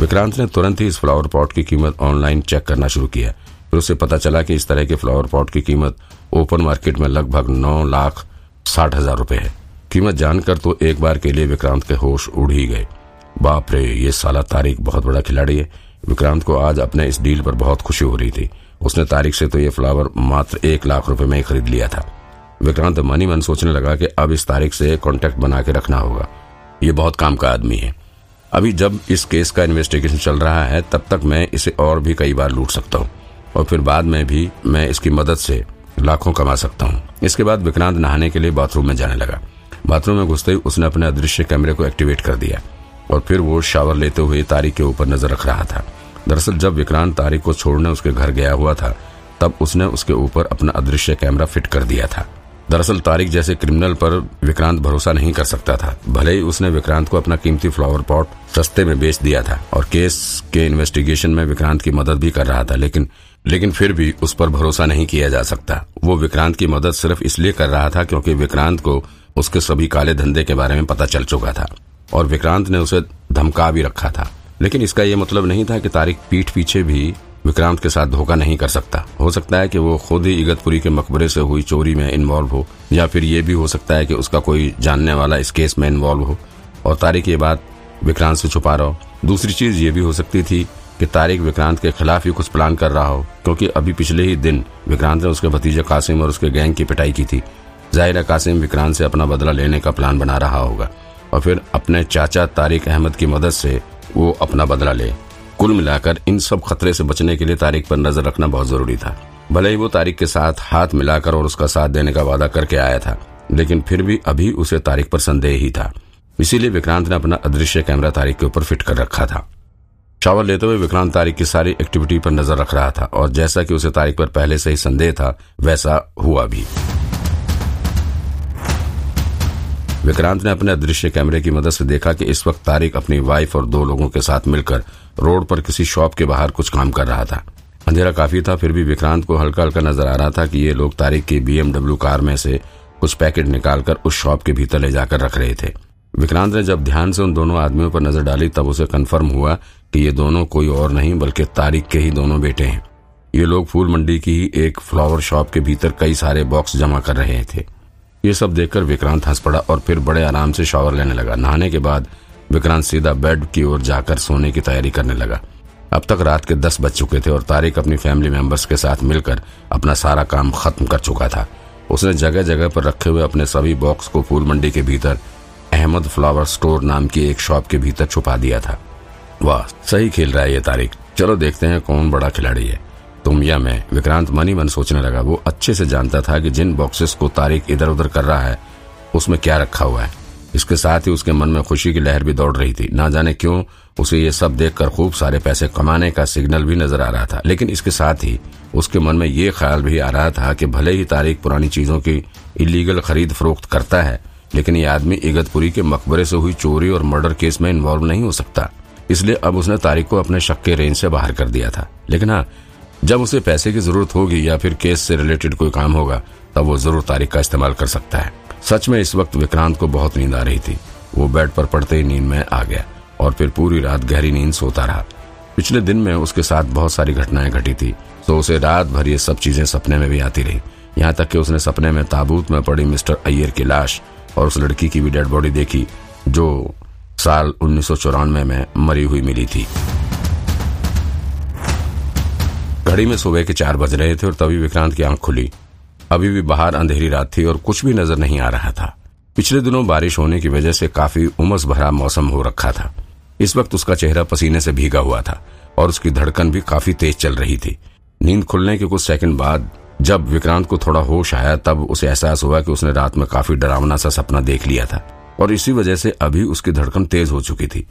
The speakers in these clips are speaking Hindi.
विक्रांत ने तुरंत ही इस फ्लावर पॉट की कीमत ऑनलाइन चेक करना शुरू किया। फिर उसे पता चला कि इस तरह के फ्लावर पॉट की कीमत ओपन मार्केट में लगभग नौ लाख साठ हज़ार रूपए है। कीमत जानकर तो एक बार के लिए विक्रांत के होश उड़ ही गए। बाप रे, ये साला तारिक बहुत बड़ा खिलाड़ी है। विक्रांत को आज अपने इस डील पर बहुत खुशी हो रही थी। उसने तारिक से तो ये फ्लावर मात्र एक लाख रुपए में ही खरीद लिया था। विक्रांत मनी मन सोचने लगा कि अब इस तारीख से कॉन्टेक्ट बना के रखना होगा। ये बहुत काम का आदमी है। अभी जब इस केस का इन्वेस्टिगेशन चल रहा है, तब तक मैं इसे और भी कई बार लूट सकता हूँ। और फिर बाद में भी मैं इसकी मदद से लाखों कमा सकता हूँ। इसके बाद विक्रांत नहाने के लिए बाथरूम में जाने लगा। बाथरूम में घुसते ही उसने अपने अदृश्य कैमरे को एक्टिवेट कर दिया। और फिर वो शावर लेते हुए तारिक के ऊपर नज़र रख रहा था। दरअसल जब विक्रांत तारिक को छोड़ने उसके घर गया हुआ था, तब उसने उसके ऊपर अपना अदृश्य कैमरा फिट कर दिया था। दरअसल तारिक जैसे क्रिमिनल पर विक्रांत भरोसा नहीं कर सकता था। भले ही उसने विक्रांत को अपना कीमती फ्लावर पॉट सस्ते में बेच दिया था और केस के इन्वेस्टिगेशन में विक्रांत की मदद भी कर रहा था, लेकिन लेकिन फिर भी उस पर भरोसा नहीं किया जा सकता। वो विक्रांत की मदद सिर्फ़ इसलिए कर रहा था क्योंकि विक्रांत को उसके सभी काले धंधे के बारे में पता चल चुका था और विक्रांत ने उसे धमका भी रखा था। लेकिन इसका यह मतलब नहीं था कि तारिक पीठ पीछे भी विक्रांत के साथ धोखा नहीं कर सकता। हो सकता है कि वो खुद ही इगतपुरी के मकबरे से हुई चोरी में इन्वॉल्व हो, या फिर ये भी हो सकता है कि उसका कोई जानने वाला इस केस में इन्वॉल्व हो। और तारिक ये बात विक्रांत से छुपा रहा। हो दूसरी चीज़ ये भी हो सकती थी कि तारिक विक्रांत के खिलाफ ही कुछ प्लान कर रहा हो, क्योंकि अभी पिछले ही दिन विक्रांत ने उसके भतीजे कासिम और उसके गैंग की पिटाई की थी। ज़ाहिर कासिम विक्रांत से अपना बदला लेने का प्लान बना रहा होगा। और फिर अपने चाचा तारिक अहमद की मदद से वो अपना बदला ले। कुल मिलाकर इन सब खतरे से बचने के लिए तारिक पर नज़र रखना बहुत ज़रूरी था। भले ही वो तारिक के साथ हाथ मिलाकर और उसका साथ देने का वादा करके आया था, लेकिन फिर भी अभी उसे तारिक पर संदेह ही था। इसीलिए विक्रांत ने अपना अदृश्य कैमरा तारिक के ऊपर फिट कर रखा था। शावर लेते हुए विक्रांत तारिक की सारी एक्टिविटी पर नज़र रख रहा था और जैसा कि उसे तारिक पर पहले से ही संदेह था, वैसा हुआ भी। विक्रांत ने अपने अदृश्य कैमरे की मदद से देखा कि इस वक्त तारिक अपनी वाइफ और दो लोगों के साथ मिलकर रोड पर किसी शॉप के बाहर कुछ काम कर रहा था। अंधेरा काफ़ी था, फिर भी विक्रांत को हल्का हल्का नज़र आ रहा था कि ये लोग तारिक की बीएमडब्ल्यू कार में से कुछ पैकेट निकालकर उस शॉप के भीतर ले जाकर रख रहे थे। विक्रांत ने जब ध्यान से उन दोनों आदमियों पर नज़र डाली, तब उसे कन्फर्म हुआ कि ये दोनों कोई और नहीं, बल्कि तारिक के ही दोनों बेटे हैं। ये लोग फूल मंडी की ही एक फ्लावर शॉप के भीतर कई सारे बॉक्स जमा कर रहे थे। ये सब देखकर विक्रांत हंस पड़ा और फिर बड़े आराम से शॉवर लेने लगा। नहाने के बाद विक्रांत सीधा बेड की ओर जाकर सोने की तैयारी करने लगा। अब तक रात के दस बज चुके थे और तारिक अपनी फैमिली मेंबर्स के साथ मिलकर अपना सारा काम खत्म कर चुका था। उसने जगह जगह पर रखे हुए अपने सभी बॉक्स को फूल मंडी के भीतर, अहमद फ्लावर स्टोर नाम की एक शॉप के भीतर छुपा दिया था। वाह, सही खेल रहा है ये तारिक। चलो देखते हैं कौन बड़ा खिलाड़ी है। तुम या मैं। विक्रांत मनी मन सोचने लगा। वो अच्छे से जानता था कि जिन बॉक्सेस को तारिक इधर उधर कर रहा है, उसमें क्या रखा हुआ है। इसके साथ ही उसके मन में खुशी की लहर भी दौड़ रही थी। ना जाने क्यों, उसे ये सब देखकर खूब सारे पैसे कमाने का सिग्नल भी नज़र आ रहा था। लेकिन इसके साथ ही उसके मन में ये ख्याल भी आ रहा था कि भले ही तारीख पुरानी चीज़ों की इलीगल खरीद फरोख्त करता है, लेकिन ये आदमी इगतपुरी के मकबरे से हुई चोरी और मर्डर केस में इन्वॉल्व नहीं हो सकता। इसलिए अब उसने तारिक को अपने शक के रेंज से बाहर कर दिया था। लेकिन हाँ जब उसे पैसे की ज़रूरत होगी या फिर केस से रिलेटेड कोई काम होगा, तब वो ज़रूर तारीख का इस्तेमाल कर सकता है। सच में इस वक्त विक्रांत को बहुत नींद आ रही थी। वो बेड पर पड़ते ही नींद में आ गया और फिर पूरी रात गहरी नींद सोता रहा। पिछले दिन में उसके साथ बहुत सारी घटनाएँ घटी थी तो उसे रात भर ये सब चीज़ें सपने में भी आती रही। यहाँ तक कि उसने सपने में ताबूत में पड़ी मिस्टर अय्यर की लाश और उस लड़की की भी डेड बॉडी देखी, जो साल उन्नीस सौ चौरानवे में मरी हुई मिली थी। घड़ी में सुबह के चार बज रहे थे और तभी विक्रांत की आँख खुली। अभी भी बाहर अंधेरी रात थी और कुछ भी नज़र नहीं आ रहा था। पिछले दिनों बारिश होने की वजह से काफ़ी उमस भरा मौसम हो रखा था। इस वक्त उसका चेहरा पसीने से भीगा हुआ था और उसकी धड़कन भी काफ़ी तेज चल रही थी। नींद खुलने के कुछ सेकंड बाद जब विक्रांत को थोड़ा होश आया, तब उसे एहसास हुआ कि उसने रात में काफ़ी डरावना सा सपना देख लिया था और इसी वजह से अभी उसकी धड़कन तेज हो चुकी थी।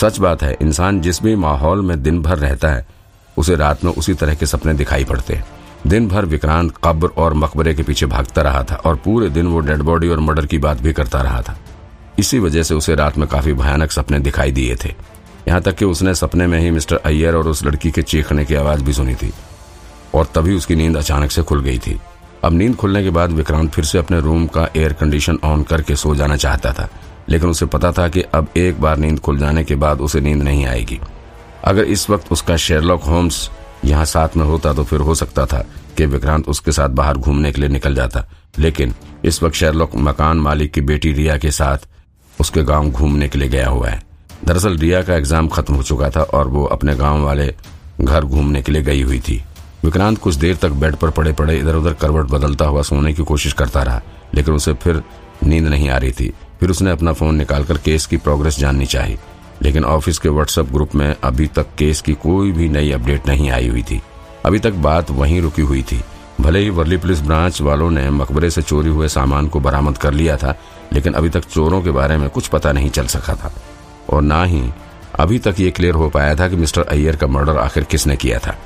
सच बात है, इंसान जिस भी माहौल में दिन भर रहता है उसे रात में उसी तरह के सपने दिखाई पड़ते। दिन भर विक्रांत कब्र और मकबरे के पीछे भागता रहा था और पूरे दिन वो डेड बॉडी और मर्डर की बात भी करता रहा था। इसी वजह से उसे रात में काफ़ी भयानक सपने दिखाई दिए थे। यहाँ तक कि उसने सपने में ही मिस्टर अय्यर और उस लड़की के चीखने की आवाज़ भी सुनी थी। और तभी उसकी नींद अचानक से खुल गई थी। अब नींद खुलने के बाद विक्रांत फिर से अपने रूम का एयर कंडीशन ऑन करके सो जाना चाहता था, लेकिन उसे पता था कि अब एक बार नींद खुल जाने के बाद उसे नींद नहीं आएगी। अगर इस वक्त उसका शेरलॉक होम्स यहाँ साथ में होता तो फिर हो सकता था कि विक्रांत उसके साथ बाहर घूमने के लिए निकल जाता। लेकिन इस वक्त शेरलॉक मकान मालिक की बेटी रिया के साथ उसके गाँव घूमने के लिए गया हुआ है। दरअसल रिया का एग्ज़ाम खत्म हो चुका था और वो अपने गाँव वाले घर घूमने के लिए गई हुई थी। विक्रांत कुछ देर तक बेड पर पड़े पड़े इधर उधर करवट बदलता हुआ सोने की कोशिश करता रहा, लेकिन उसे फिर नींद नहीं आ रही थी। फिर उसने अपना फ़ोन निकालकर केस की प्रोग्रेस जाननी चाहिए लेकिन ऑफ़िस के व्हाट्सएप ग्रुप में अभी तक केस की कोई भी नई अपडेट नहीं आई हुई थी। अभी तक बात वहीं रुकी हुई थी। भले ही वर्ली पुलिस ब्रांच वालों ने मकबरे से चोरी हुए सामान को बरामद कर लिया था, लेकिन अभी तक चोरों के बारे में कुछ पता नहीं चल सका था। और ना ही अभी तक ये क्लियर हो पाया था कि मिस्टर अय्यर का मर्डर आखिर किसने किया था।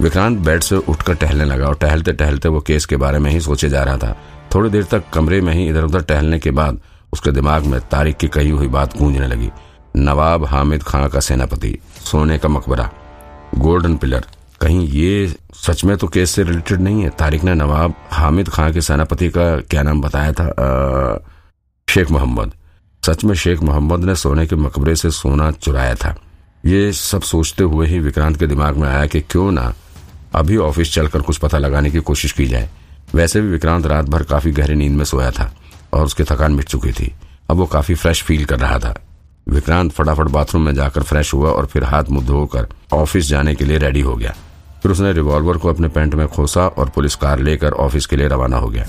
विक्रांत बेड से उठकर टहलने लगा और टहलते टहलते वो केस के बारे में ही सोचे जा रहा था। थोड़ी देर तक कमरे में ही इधर उधर टहलने के बाद उसके दिमाग में तारीख की कही हुई बात गूंजने लगी। नवाब हामिद खां का सेनापति सोने का मकबरा गोल्डन पिलर। कहीं ये सच में तो केस से रिलेटेड नहीं है? तारिक ने नवाब हामिद खां के सेनापति का क्या नाम बताया था? आ, शेख मोहम्मद। सच में शेख मोहम्मद ने सोने के मकबरे से सोना चुराया था। ये सब सोचते हुए ही विक्रांत के दिमाग में आया कि क्यों ना अभी ऑफ़िस चलकर कुछ पता लगाने की कोशिश की जाए। वैसे भी विक्रांत रात भर काफ़ी गहरी नींद में सोया था और उसकी थकान मिट चुकी थी। अब वो काफ़ी फ्रेश फील कर रहा था। विक्रांत फटाफट बाथरूम में जाकर फ्रेश हुआ और फिर हाथ मुँह धोकर ऑफ़िस जाने के लिए रेडी हो गया। फिर उसने रिवॉल्वर को अपने पेंट में खोसा और पुलिस कार लेकर ऑफ़िस के लिए रवाना हो गया।